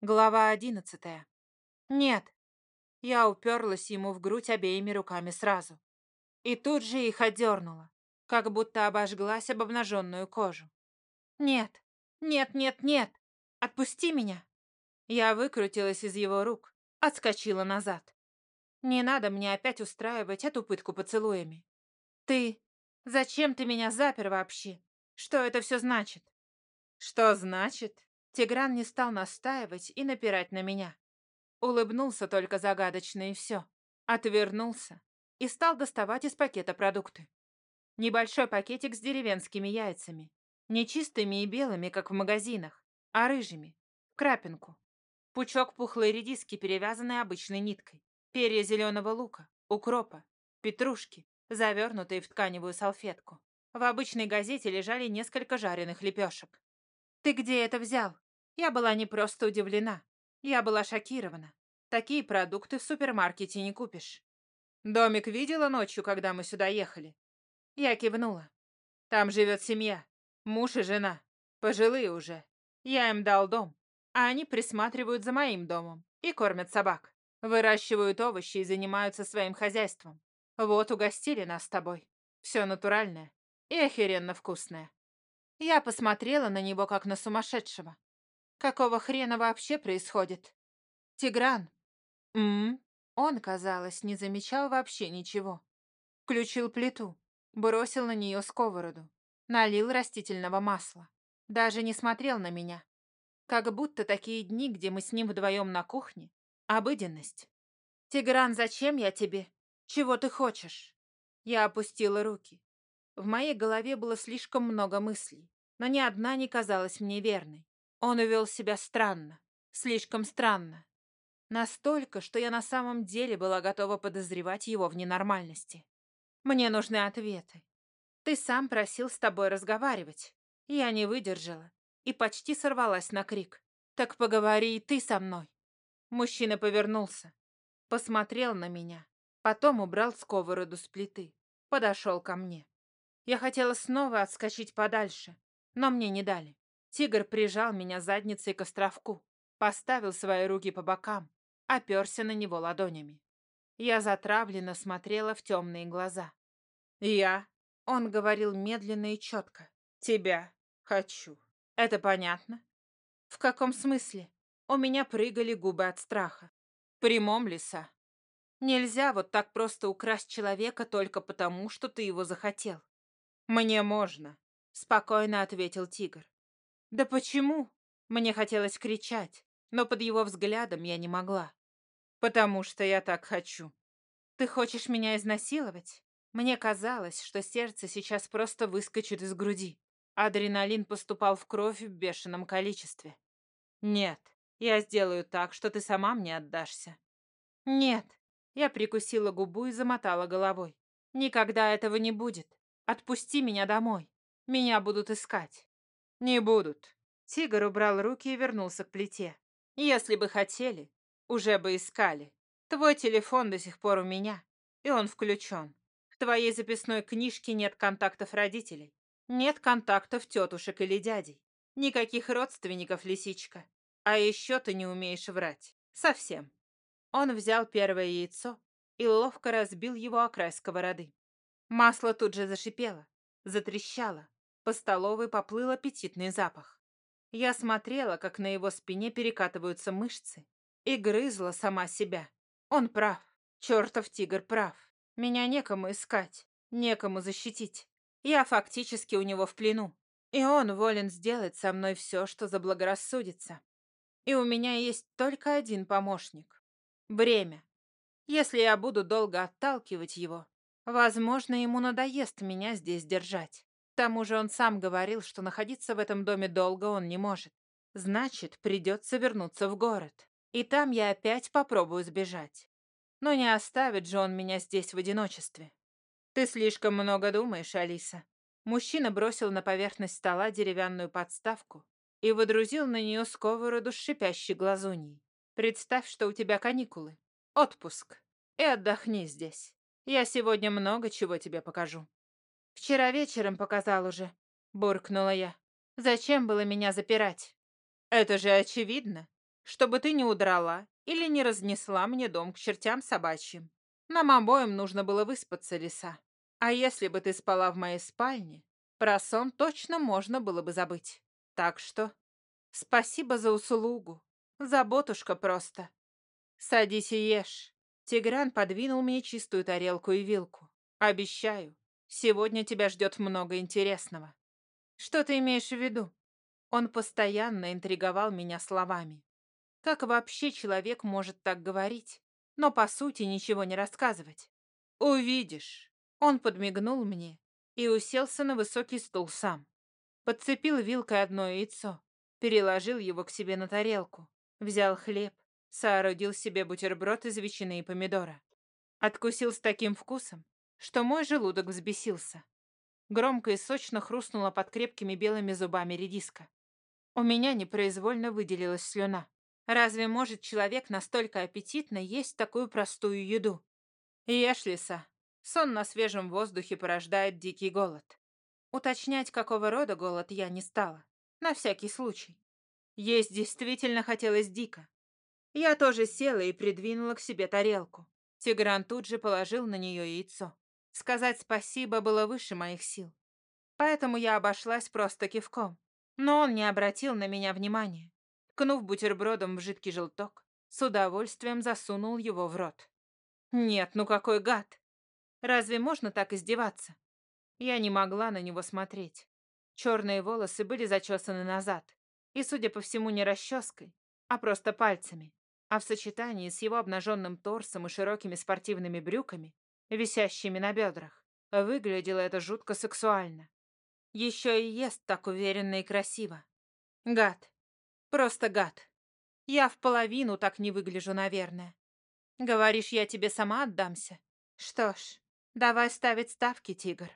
Глава одиннадцатая. Нет. Я уперлась ему в грудь обеими руками сразу. И тут же их отдернула, как будто обожглась об обнаженную кожу. Нет, нет, нет, нет. Отпусти меня. Я выкрутилась из его рук, отскочила назад. Не надо мне опять устраивать эту пытку поцелуями. Ты... Зачем ты меня запер вообще? Что это все значит? Что значит? Тигран не стал настаивать и напирать на меня. Улыбнулся только загадочно и все. Отвернулся и стал доставать из пакета продукты. Небольшой пакетик с деревенскими яйцами. Не чистыми и белыми, как в магазинах, а рыжими. крапинку. Пучок пухлой редиски, перевязанной обычной ниткой. Перья зеленого лука, укропа, петрушки, завернутые в тканевую салфетку. В обычной газете лежали несколько жареных лепешек. «Ты где это взял?» Я была не просто удивлена. Я была шокирована. Такие продукты в супермаркете не купишь. Домик видела ночью, когда мы сюда ехали? Я кивнула. Там живет семья. Муж и жена. Пожилые уже. Я им дал дом. А они присматривают за моим домом и кормят собак. Выращивают овощи и занимаются своим хозяйством. Вот угостили нас с тобой. Все натуральное и охеренно вкусное. Я посмотрела на него, как на сумасшедшего. Какого хрена вообще происходит? Тигран. М, Он, казалось, не замечал вообще ничего. Включил плиту, бросил на нее сковороду, налил растительного масла. Даже не смотрел на меня. Как будто такие дни, где мы с ним вдвоем на кухне, обыденность. «Тигран, зачем я тебе? Чего ты хочешь?» Я опустила руки. В моей голове было слишком много мыслей, но ни одна не казалась мне верной. Он увел себя странно, слишком странно. Настолько, что я на самом деле была готова подозревать его в ненормальности. Мне нужны ответы. Ты сам просил с тобой разговаривать. Я не выдержала и почти сорвалась на крик. Так поговори и ты со мной. Мужчина повернулся, посмотрел на меня, потом убрал сковороду с плиты, подошел ко мне. Я хотела снова отскочить подальше, но мне не дали. Тигр прижал меня задницей к островку, поставил свои руки по бокам, оперся на него ладонями. Я затравленно смотрела в темные глаза. «Я», — он говорил медленно и четко, — «тебя хочу. Это понятно?» «В каком смысле?» У меня прыгали губы от страха. Прямом леса. Нельзя вот так просто украсть человека только потому, что ты его захотел. «Мне можно», — спокойно ответил тигр. Да почему? Мне хотелось кричать, но под его взглядом я не могла. Потому что я так хочу. Ты хочешь меня изнасиловать? Мне казалось, что сердце сейчас просто выскочит из груди. Адреналин поступал в кровь в бешеном количестве. Нет, я сделаю так, что ты сама мне отдашься. Нет. Я прикусила губу и замотала головой. Никогда этого не будет. Отпусти меня домой. Меня будут искать. «Не будут». Тигр убрал руки и вернулся к плите. «Если бы хотели, уже бы искали. Твой телефон до сих пор у меня, и он включен. В твоей записной книжке нет контактов родителей. Нет контактов тетушек или дядей. Никаких родственников, лисичка. А еще ты не умеешь врать. Совсем». Он взял первое яйцо и ловко разбил его о край сковороды. Масло тут же зашипело, затрещало, по столовой поплыл аппетитный запах. Я смотрела, как на его спине перекатываются мышцы, и грызла сама себя. Он прав. Чертов тигр прав. Меня некому искать, некому защитить. Я фактически у него в плену. И он волен сделать со мной все, что заблагорассудится. И у меня есть только один помощник. Время. Если я буду долго отталкивать его, возможно, ему надоест меня здесь держать тому же он сам говорил, что находиться в этом доме долго он не может. Значит, придется вернуться в город. И там я опять попробую сбежать. Но не оставит же он меня здесь в одиночестве. Ты слишком много думаешь, Алиса. Мужчина бросил на поверхность стола деревянную подставку и выдрузил на нее сковороду с шипящей глазуньей. Представь, что у тебя каникулы, отпуск, и отдохни здесь. Я сегодня много чего тебе покажу. «Вчера вечером показал уже», — буркнула я. «Зачем было меня запирать?» «Это же очевидно, чтобы ты не удрала или не разнесла мне дом к чертям собачьим. Нам обоим нужно было выспаться, лиса. А если бы ты спала в моей спальне, про сон точно можно было бы забыть. Так что спасибо за услугу. Заботушка просто. Садись и ешь. Тигран подвинул мне чистую тарелку и вилку. Обещаю, сегодня тебя ждет много интересного. Что ты имеешь в виду? Он постоянно интриговал меня словами. Как вообще человек может так говорить, но по сути ничего не рассказывать? Увидишь. Он подмигнул мне и уселся на высокий стул сам. Подцепил вилкой одно яйцо, переложил его к себе на тарелку, взял хлеб, соорудил себе бутерброд из ветчины и помидора. Откусил с таким вкусом, что мой желудок взбесился. Громко и сочно хрустнула под крепкими белыми зубами редиска. У меня непроизвольно выделилась слюна. Разве может человек настолько аппетитно есть такую простую еду? Ешь, лиса. Сон на свежем воздухе порождает дикий голод. Уточнять, какого рода голод, я не стала. На всякий случай. Есть действительно хотелось дико. Я тоже села и придвинула к себе тарелку. Тигран тут же положил на нее яйцо. Сказать спасибо было выше моих сил. Поэтому я обошлась просто кивком. Но он не обратил на меня внимания. Ткнув бутербродом в жидкий желток, с удовольствием засунул его в рот. Нет, ну какой гад! Разве можно так издеваться? Я не могла на него смотреть. Черные волосы были зачесаны назад. И, судя по всему, не расческой, а просто пальцами. А в сочетании с его обнаженным торсом и широкими спортивными брюками, висящими на бедрах, выглядело это жутко сексуально. Еще и ест так уверенно и красиво. Гад. Просто гад. Я в половину так не выгляжу, наверное. Говоришь, я тебе сама отдамся? Что ж, давай ставить ставки, тигр.